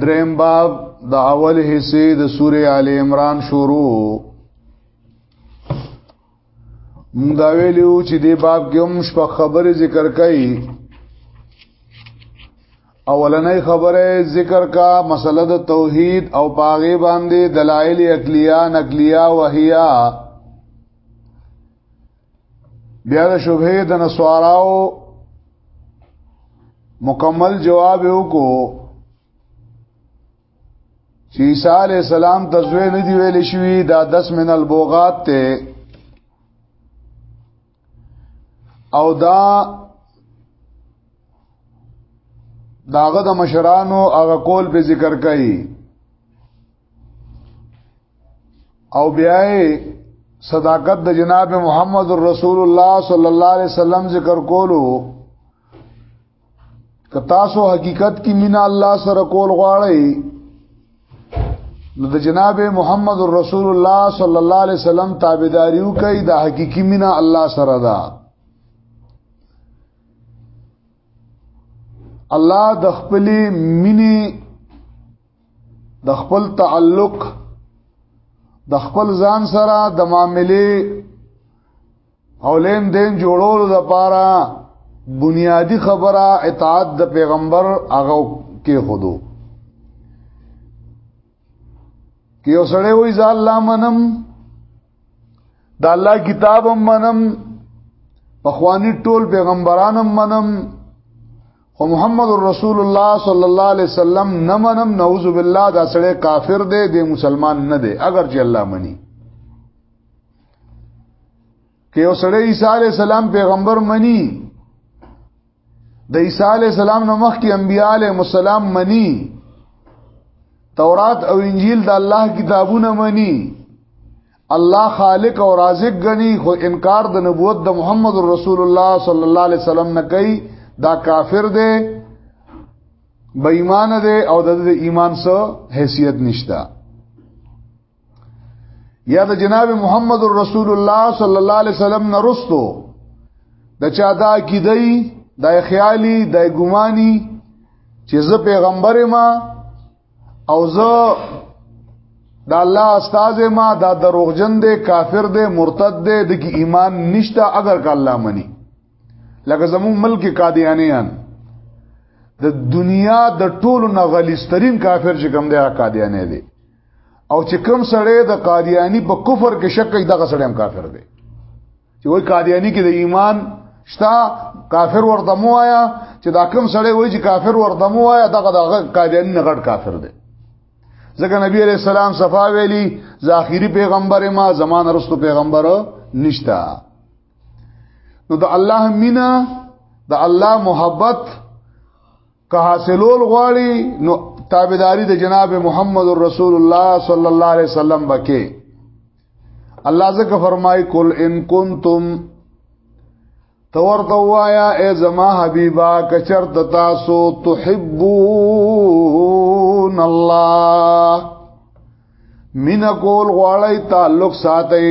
دریم باب د اول حصے د سوره ال عمران شروع موږ دا ویلو چې د باب کې هم شپه خبره ذکر کړي اولنې خبره ذکر کا مسله د توحید او پاغه باندې دلایل عقلیه نقلیه وهیا بیا د شبهه د نسواراو مکمل جواب وکړو چې عیسی علی السلام تزوی نه دی ویل شوی دا 10 من البوغات ته او دا داغه د مشرانو هغه کول په ذکر کوي او بیا صداقت د جناب محمد رسول الله صلی الله علیه وسلم ذکر کولو که تاسو حقیقت کې مینا الله سره کول غواړئ نو د جناب محمد رسول الله صلی الله علیه وسلم تابعداریو کوي د حقيقي مینا الله سره ده الله د خپل مینې د خپل تعلق د خپل ځان سره د معاملې او لین دین جوړولو لپاره بنیادی خبره اطاعت د پیغمبر هغه کې خودو کې اوسړې وې ځال لا منم د الله کتاب هم منم په خواني ټول پیغمبران هم منم خو محمد رسول الله صلی الله علیه وسلم نه منم نعوذ بالله دا سړی کافر دی دی مسلمان نه دی اگر چې الله مني که یو سړی عیسی علی السلام پیغمبر مني د عیسی علی السلام نو مخکې انبیاء علی السلام منی تورات او انجیل د الله کتابونه منی الله خالق او رازق غنی خو انکار د نبوت د محمد رسول الله صلی الله علیه وسلم نه کوي دا کافر دی بې ایمان دی او د ایمان سره حیثیت نشته یا د جناب محمد رسول الله صلی الله علیه وسلم نرستو د چا دا کیدای د خیالي د ګماني چې زه پیغمبر ما او زه دا الله استاد ما دا دروغجن دی کافر دی مرتد دی د کی ایمان نشته اگر که الله منی لکه زمون ملک قادیانیان د دنیا د ټولو نه غلیسترین کافر چې کوم دی قادیانه دی او چې کوم سړی د قادیانی په کفر کې شک کوي دغه سړی هم کافر دی چې وای قادیانی کې د ایمان شتا کافر ورته مو آیا چې دا کوم سړی وای چې کافر ورته مو آیا دغه دغه قادیانی نه غټ کافر دی ځکه نبی علیہ السلام صفا ویلی ذاخری پیغمبر ما زمان رستو پیغمبر نشتا نو د الله مینا د الله محبت که حاصلول غواړي نو تابعداري د جناب محمد رسول الله صلی الله علیه وسلم بکې الله زکه فرمای کول ان کنتم تورته وایا ای زما حبیبا کچر تاسو تحبون الله مینا کول غواړی تعلق ساتي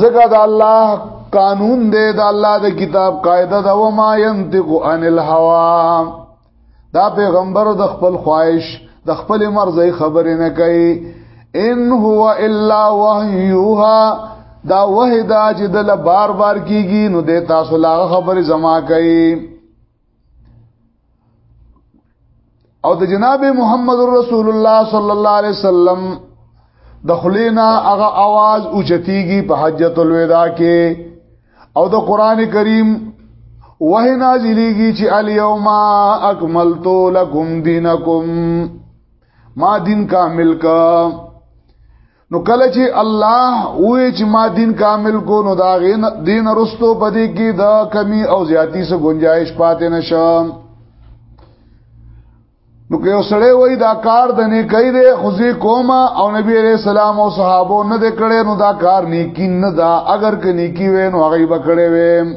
زګه د الله قانون دی د الله د کتاب قاعده دا و ما ينطق عن الهوى دا پیغمبر د خپل خواهش د خپل مرزي خبرې نه کوي ان هو الا وحيها دا وحدا چې د بار بار کیږي نو د تاسو لا خبرې زما کوي او د جناب محمد رسول الله صلی الله علیه وسلم د خلینا هغه आवाज اوچتیږي په حجۃ الوداع کې او د قران کریم وه نازلیږي چې الیوم اکملت لکم دینکم ما دین کامل کا نو کله چې الله وې چې ما دین کامل کو نو دا غین دین رستو پدې کې دا کمی او زیاتی سو گنجائش پاتې نشم نو که یو سړی وای دا کار د نه کوي د خوځي کومه او نبی عليه السلام او صحابو نه د کړي نو دا کار نیکی نه دا اگر که نیکی وې نو هغه به کړي وې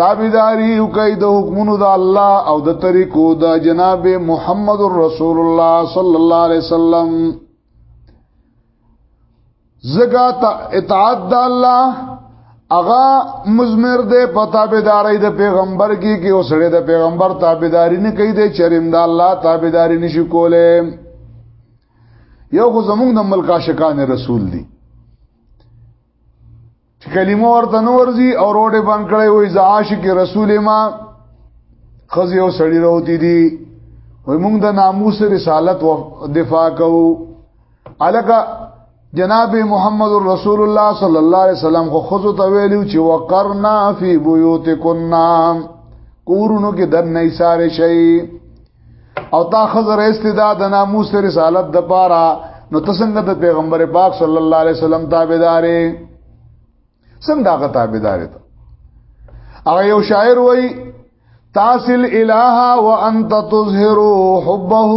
تابعداري کوي د حکمونو د الله او د طریقو د جناب محمد رسول الله صلی الله علیه وسلم زکات اطاعت د الله اغا مزمر دے په تابعداري د پیغمبر کې کې اوسړه د پیغمبر تابعداري نه کوي د چریم د الله تابعداري نشي کوله یو خو زمونږ د ملکا شکان رسول دی چې کلمه ورته نو ورځي او روډه بند کړي وي ز عاشق رسول ما خزي او سړی راوتی دي وای موږ د ناموس رسالت و دفاع کوو الکه جناب محمد رسول الله صلی الله علیه وسلم خو خزو ته ویلو چې وقرنا فی بیوتکنا کورونو کې د نه ساره شي او تا خزر استعداد ناموس رسالت د پاره نو تسنګ د پیغمبر پاک صلی الله علیه وسلم تابعدارې څنګه دغه تابعدارې ته هغه یو شاعر وای تاسل الہ وانت تظهر حبه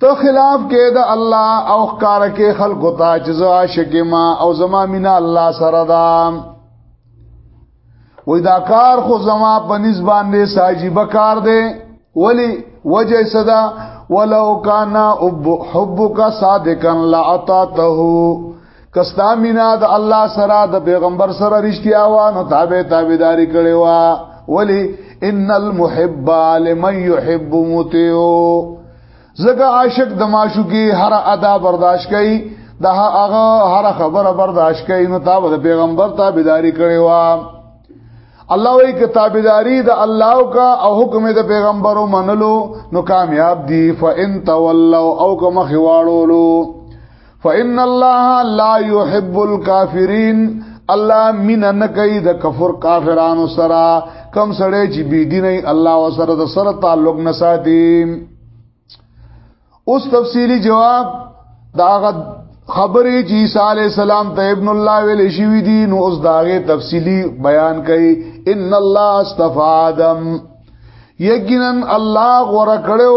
ته خلاف کې د الله او ښکار کې خلق ته چې زه عاشق ما او زما مینا الله سره ده وې دا کار خو زما په نسبان دې ساجيب کار دې ولی وجه صدا ولو کان حبک صادقا لعطاته کستا مینا د الله سره د پیغمبر سره رښتیا و نو تابع تابعداري کړي وا ولی ان المحب لمن يحب متيو زګه عاشق د معشوقي هر ادا برداشت کوي د هغه هر خبره برداشت کوي نو تابع د پیغمبر تابعداري کړي وا الله وی که تابعداري د الله او کا او حکم د پیغمبرو منلو نو کامیاب دي فان تولوا او کوم خواړو فإن الله لا يحب الكافرين الله مين نه کوي د کفر کافرانو سره کم سړی چې بی دین الله وسره د سره تعلق نه ساتي اوس تفصیلی جواب داغه خبرې چې عیسی علی السلام ته ابن الله ویل شي وی دي نو اوس داغه تفصیلی بیان کړي ان الله استفا آدم یقینا الله غره کړو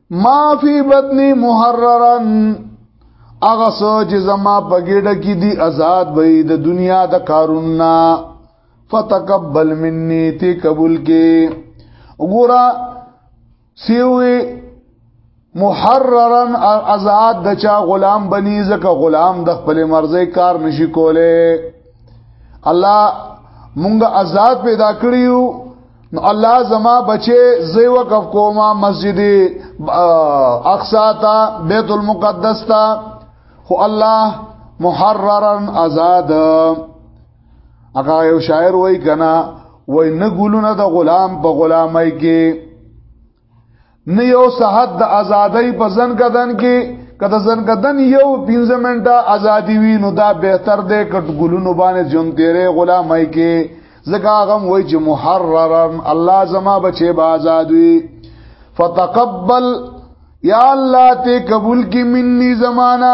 ما فی بطنی محررن اغا سو چې زما په ګډه کې دی آزاد وي د دنیا د کارونا فتقبل مني تی قبول کې وګوره سیوی محررن آزاد د چا غلام بنی زکه غلام د خپل مرزي کار نشي کوله الله مونږ آزاد پیدا کړیو نو الله زما بچي زوی وقف کوما مسجد اقصا تا بیت المقدس تا خو الله محررا آزاد هغه یو شاعر وای کنا وای نه ګلونه د غلام په غلامای کې نه یو صحت د ازادۍ په ځن کدن کې کته ځن کدن یو 15 منټه ازادي وي نو دا بهتر دی کټ ګلونو باندې جون تیرې غلامای کې زګا غم وای چې محررن الله زما بچي با آزاد وي فتقبل یا الله ته قبول کی منی زمانہ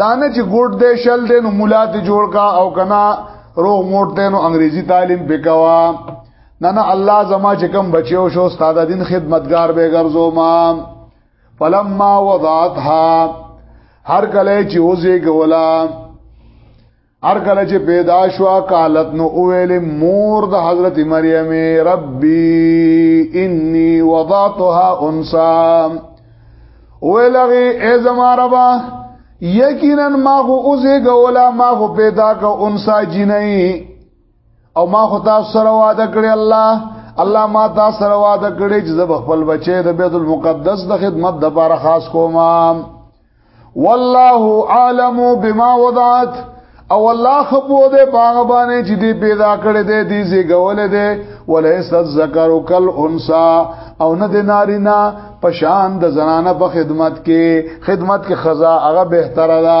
دانه چې ګوډ دې شل دې نو مولا ته جوړ کا او کنا روغ موټ دې نو انګریزي تعلیم پکوا نه نه الله زما چې کم بچیو شو استاد دین خدمتگار به ګرځو ما فلما وضعتها هر کله چې وزي ګولا هر کله چې پیدا شو قالت نو اویل مور د حضرت مریم ربي اني وضعتها انثى اویلغي ای زما ربا یقینا ما خو اوسه ګولا ما خو پیدا کا انثى جنې او ما خو تاسو سره وعده کړی الله الله ما تاسو سره وعده کړی چې زه خپل بچي د بیت المقدس د خدمت د لپاره خاص کوم والله عالم بما وضعت او الله خپو دې باغ باندې چې دې پیدا کړې دې دې زیګول دې وليس الذکر کل انثى او نه دې نارینا پشان د زنانه په خدمت کې خدمت کې خزا هغه بهتره ده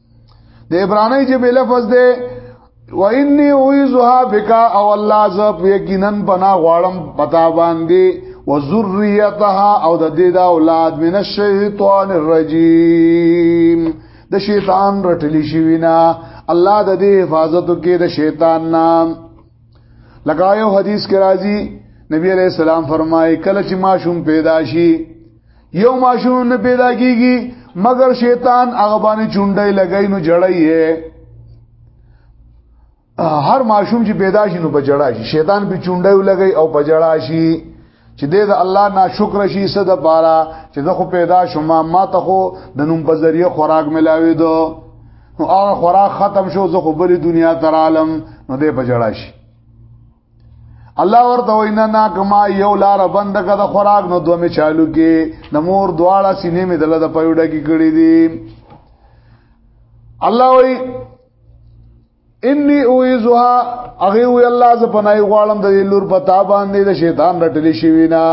د عبرانی جبه لفظ ده و انی اعوذها بک او الله ز یقینا بنا غواړم پتا باندې و ذریتها او د دې دا اولاد من الشیطان الرجیم د شیطان رټلی شي وینا الله د دې حفاظت کې د شیطان نام لګایو حدیث کې راځي نبی علیہ السلام فرمایي کله چې ماشوم پیدا شي یو ماشوم نه پیدا کیږي مگر شیطان هغه باندې چونډای لګای نو جړای هر ماشوم چې پیدا شي نو په جړا شي شیطان په چونډای لګای او په جړا شي چې دې د الله ناشکر شي صد پاره چې زه خو پیدا شوم ما ته خو د نوم په ذریعہ خوراک ملاوي دو نو هغه خوراک ختم شو زه خو بل دنیا تر عالم نو دې په جړا شي الله ورته وینا نا کما یو لار بند کړه د خوراک نو دوه می چالو کې د مور دواړه سینې می دله د پيوډه کې کړې دي الله وی انی اویزها اغه وی الله ز پنای غوالم د لور پتا باندې د شیطان رټلې شي وینا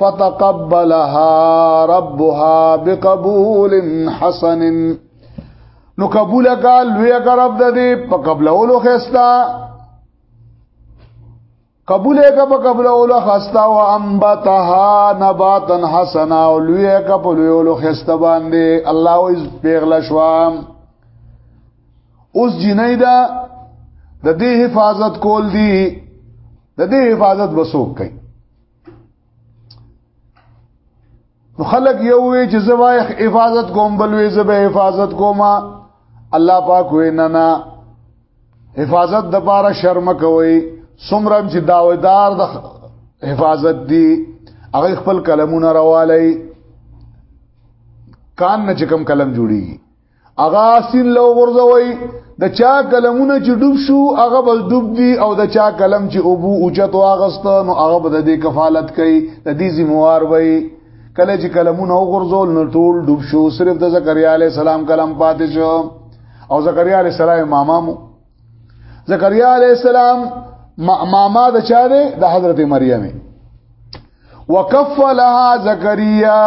فتقبلها ربها بقبول حسن نو قبول کا لوی کرب د دې په قبلولو خستا قبول کا په قبول اول خستا و انبتها نباتا حسنا او لوی کا په لوی اول خستا باندې الله او پیغله شوام اوس جنې دا د دې حفاظت کول دي د دې حفاظت بسوک کوي خلق یو وی چې زما حفاظت کوم بل وی زما حفاظت کوم الله پاک وی نه نه حفاظت د پاره شرم کوي سمرم چې داویدار د حفاظت دی هغه خپل قلمونه راوالي کان نه چې کم قلم جوړیږي هغه سین لو غرزوي د چا کلمونه چې ډوب شو هغه بس ډوب دي او د چا کلم چې ابو اوچت واغست نو هغه به د کفالت کوي د دې زموار وي کله چې کلمونه وغورځول نو ټول ډوب شو صرف د زکریا علی السلام کلم پاتې شو او زکریا علی السلام مامامو زکریا علی السلام ماما د چا دی د حضرت مریم وکفلها زکریا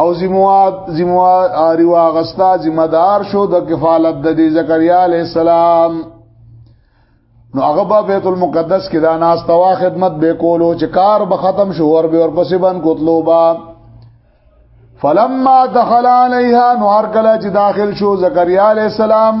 او زمواد زمواد اری واغستا ذمہ دار شو د کفالت د دې زکریا علی السلام نو هغه په بیت المقدس کې دا ناس توا خدمت به کولو چې کار به ختم شو ور به ور پسې بن کوتلو با فلما دخل علیها نو هر کله چې داخل شو زکریا علی السلام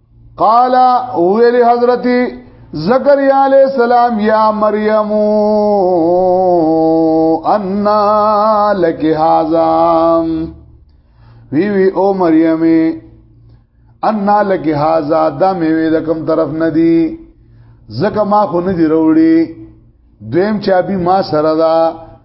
قال ویل حضرت زکریا علی السلام یا مریم ان لک هذا وی وی او مریم ان لک هذا دا میوه د کوم طرف ندی زکه ما خو ندی وروړي دویم چابي ما سره دا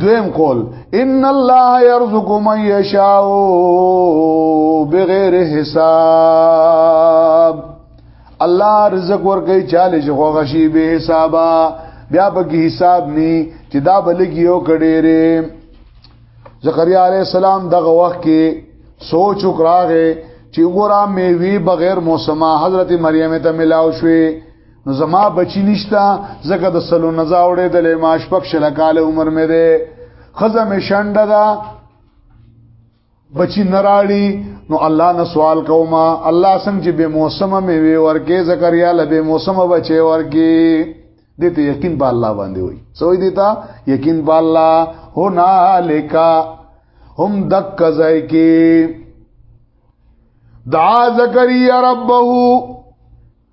دویم قول ان الله يرزق من يشاء بغیر حساب الله رزق ورکي چاله چې خوغه شي به حسابا بیا به حساب ني چې دا بلګیو کډې ره زکریا علی السلام دغه وخت کې سوچ وکړاغه چې ګورا میوي بغیر موسمه حضرت مریم ته ملاو شوې نو زما بچی نشتا زکه د سلو نزا وړې د لماش پک شلکاله عمر مې ده خزه مې شنډه ده بچی نراړي نو الله نه سوال کوما الله څنګه چې به موسمه مې وی ورکه زکریا له به موسمه بچي ورکی دې ته یقین په الله باندې وای سوې دې ته یقین په الله هنالک هم دک زای کې دعا زکریا ربه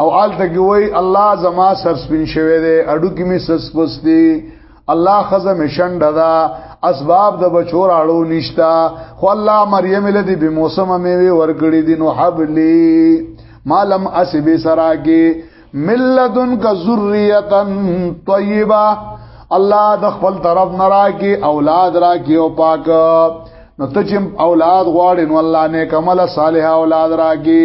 او آل تکوي الله زما سر سپین شوی دی اډو کې می سس پستی الله خزه مشند دا اسباب د بچور اړو نشتا خو الله مریم له دې به موسم میوه ورګړي دي نو حبلی مالم اسب سراګي ملذن کا ذریه طیبه الله د خپل طرف نه راکي اولاد راکي او پاک نو ته چې اولاد غواړې نو الله نیک عمل صالح اولاد راکي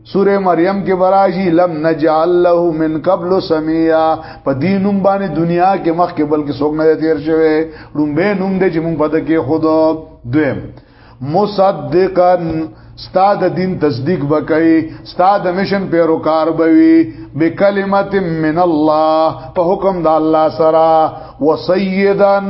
سوره مریم کې براشي لم نجعل له من قبل سمیا په دینوم باندې دنیا کې مخ کې بلکې څوک نه تیر شوی لومبه نوم دې چې مونږ پد کې خود دویم مصدقا استاد دین تصدیق وکړي استاد مشن پیروکار بوي بکلمت من الله په حکم د الله سره وسیدن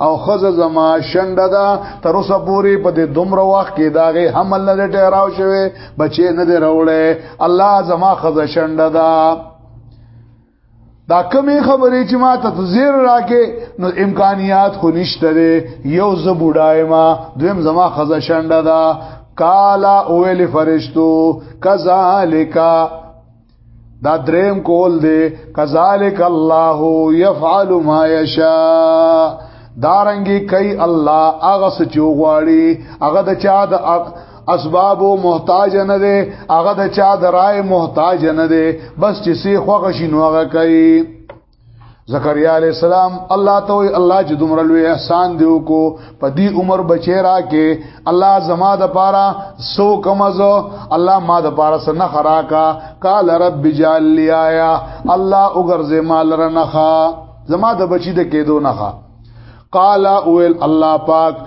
او خزه زما شنډه ده تر اوسه پوری په دې دومره وخت کې داغه حمل نه ټهراو شوی بچې نه دی راوړې الله زما خزه شنډه ده دا کمی خبرې چې ما ته زیر راکې نو امکانیات خو نشته دی یو ز بډای ما دویم زما خزه شنډه ده کالا اویل فرشتو کذالک دا دریم کول دی کذالک الله یفعل ما یشاء دارنګي کوي الله هغه سچو غواړي هغه د چا د اسبابو محتاج نه دی هغه د چا د رائے محتاج نه دی بس چې سی خوغه شنو هغه کوي زکریا علی السلام الله ته وی الله چې دومره لوی احسان دی وکړو په دې عمر بچی را کې الله زما د پاره سو کمزو الله ما د پاره سن خراکا قال رب جعل لي آیا الله وګرځه مال رنخا زما د بچی د کېدو نخا قال اول الله پاک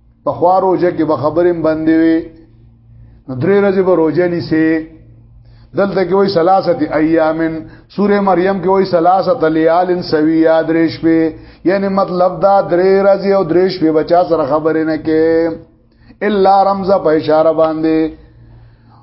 په خوا روزه کې به خبرې باندې وي نو درې ورځې به روزه نیسي دلته کې وای ثلاثه ایامن سوره مریم کې وای ثلاثه لیال سویا درش په یعنی مطلب دا درې ورځې او درش په بچا سره خبرې نه کې الا رمزه په اشاره باندې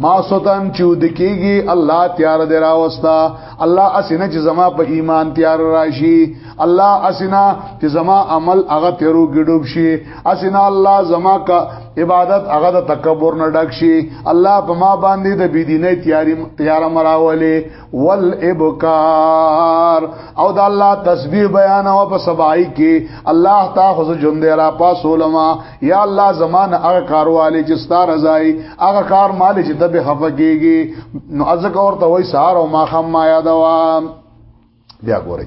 ما سوتن چې د کېږي الله تیار دی راوستا الله اسنه چې زما په ایمان تیار راشي الله اسنه چې زما عمل هغه تیرو ګډوب شي اسنه الله زما کا عبادت هغه د تکبر نه ډک شي الله په ما باندې د بيدینه تیاری تیار مراولې والابکار او د الله تسبیح بیان او په سبای کې الله تا خو جون دی را پاسولما یا الله زمان هغه کارواله چې ستار ځای هغه کار مال چې ته به خفقېږي نو ازک اور ته وای سار او ما خم ما یادوا بیا ګورئ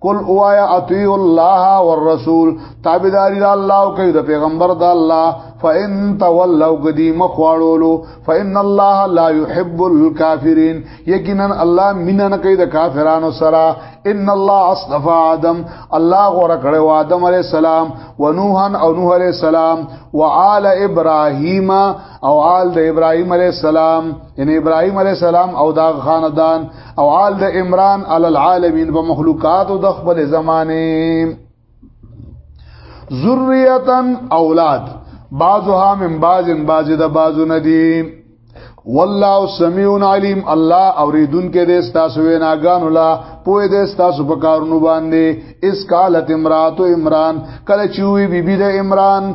قل اوایا اطیع الله والرسول تابعداري د الله او کوي د پیغمبر د الله فان تولوا قدی مخواړولو فان الله لا يحب الكافرين یقینا الله مینا نه کوي د کافرانو سره ان الله اصطفى ادم الله غره کړو ادم عليه السلام ونوحا او نوح عليه السلام وآل ابراهيم او آل د ابراهيم عليه السلام ان ابراهيم عليه السلام او دا خاندان او آل د عمران علی العالمین په مخلوقات د خپل زمانه ذریه اولاد بعضها من بعض بعض د بعضو ندی والله سميع عليم الله اوریدون کې د استاسو ویناګان الله پوهه د استاسو په کارونو باندې اس قالت امرات عمران کله چې وی بيبي د عمران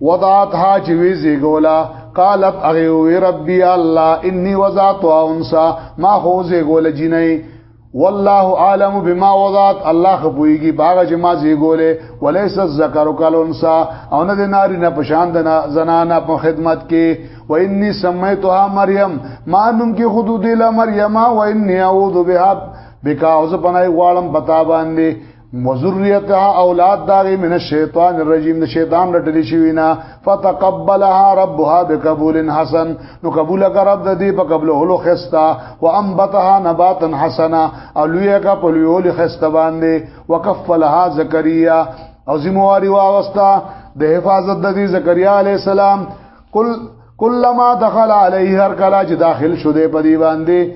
وضعتها چې وی زیګولا قالت اغه وی ربي الله اني وضعت انسا ما هو زیګول جنې والله عالم بما وضعت الله خپويږي باغ چې ما زیګولې وليس الذکر کلونسا او نه د ناری نه پشان د زنانه په خدمت کې و اني سميتها مريم ما نوم کې حدود له مریم و اني اعوذ بها بکاوز پنای غوالم پتا باندې وذریتها اولاد داغه من الشیطان الرجیم د شیطان رټلی شوی نه فتقبلها ربها بقبول حسن نو قبول کر رب د دې په قبول هلو خستا وانبتها نباتا حسنا او لوی کا په لوی هلو خستا باندې وکفلها زکریا او زمواري واوستا د حفاظت د دې زکریا علی السلام کل کلمہ دخل علیه هر کلا چې داخل شوه په دی باندې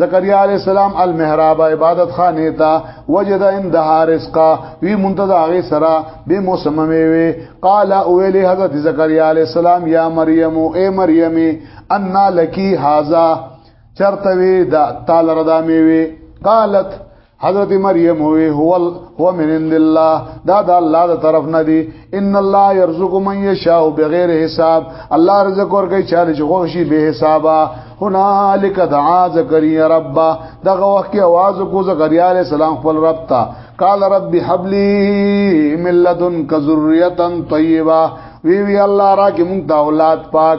زکریا علی السلام المحراب عبادت خانه تا وجد عندها رزقا وی منتظر هغه سرا به موسم وی قال اولی حضرت زکریا علی السلام یا مریم او اے مریم ان لکی هاذا چرته وی دا تعالی ردا میوی قالت حضرت مریم وی هو هو من عند الله دا دا الله دا طرف نه دی ان الله يرزق من يشاء بغیر حساب الله رزق ورکړي چاله چې غوښي به حسابا هنالک دعا زکریا رب دغه وخت کې आवाज کو زکریا علی السلام خپل رب ته قال رب حب لي من لدنك ذريه طيبه وی وی الله را کې مونږ ته اولاد پاک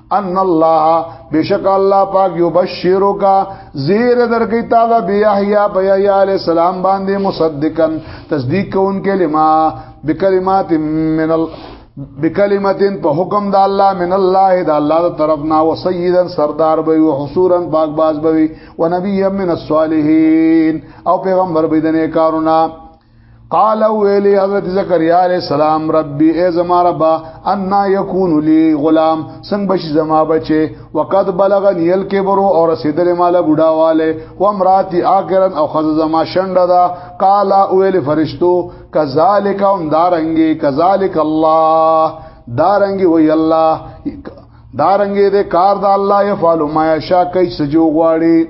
ان الله بشک الله پاک یبشرک زیر درکې تعالی بیاحیا بیاحیا علی السلام باندې مصدقا تصدیق کوونکې لما بکلمات من ال بکلمتین په حکم د الله من الله د الله د طرف نا و سیدا سردار به او حصورا پاک باز به او نبی من الصالحین او پیغمبر به د نیکارونه قال ویلی حضرت زکریا علیہ السلام ربی ای زما ربا انا یکون لی غلام څنګه بشي زما بچي وقد بلغنی الكبر او رسیدل مال بډاواله و امراتی اخرن او خز زما شنده دا قال ویلی فرشتو کذالک هم دارنګي کذالک الله دارنګي وی الله دارنګي دې کار د الله یفعل ما یشا کوي سجو غواړي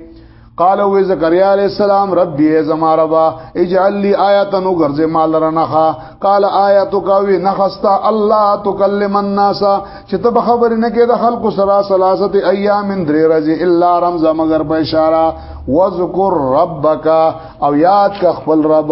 قال و زکریا علیہ السلام ربی زما ربا اجعل لی آیتا نو گرز مال رنخا قال آیتو کاوی نخستا الله تکلم الناس چې ته به خبر نه کې د خلکو سره سلاست ایام درې ورځې الا رمز مگر په اشاره وذکر ربک او یاد کا خپل رب